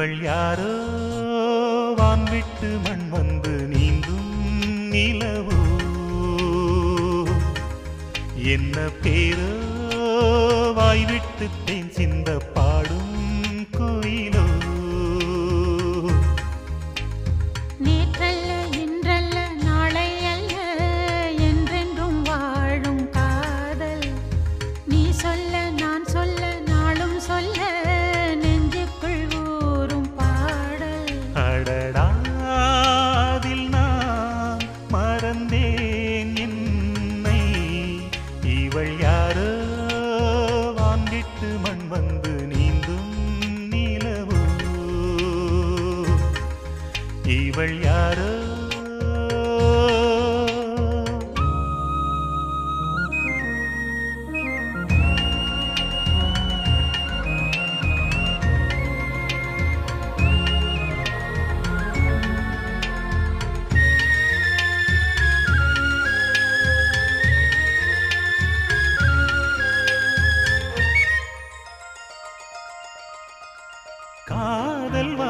இவள் யாரோ வான்விட்டு மண் அவள் யாரோ? காதல் வா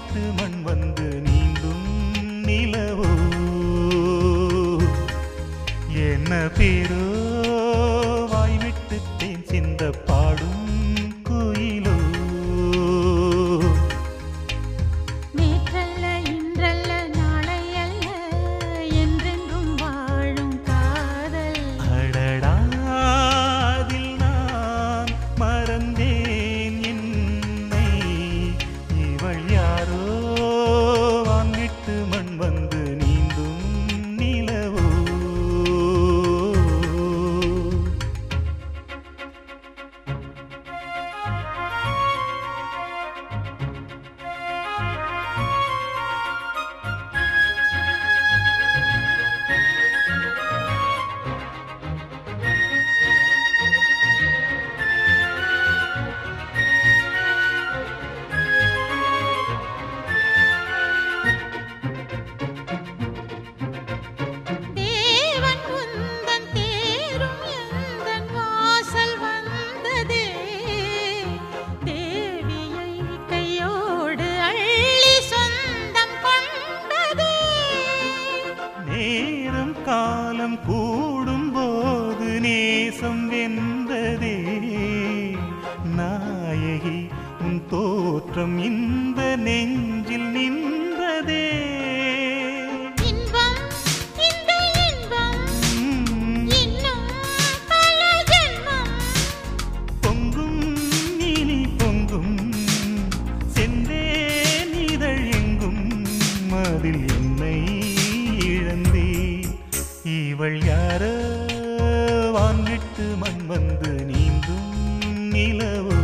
விட்டு மண் வந்து நீந்தும் நிலவோ? என்ன பேரோ? காலம் கூடும்போது நேசம் வென்றதே. நாயகி தோற்றம் இந்த நெஞ்சில் நின்று இவள் யார வான்விட்டு மண் வந்து நீந்தும் நிலவோ.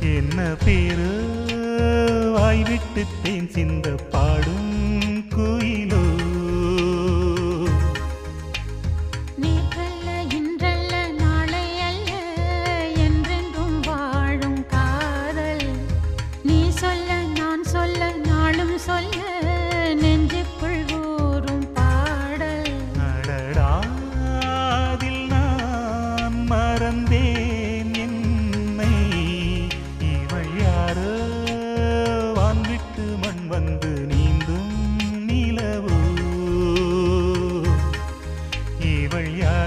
என்ன பேரு? வாய்விட்டு தேன் சிந்த பாடும் குயிலோ. சொல்ல நான் சொல்ல நாளும் சொல்ல இவள் யார்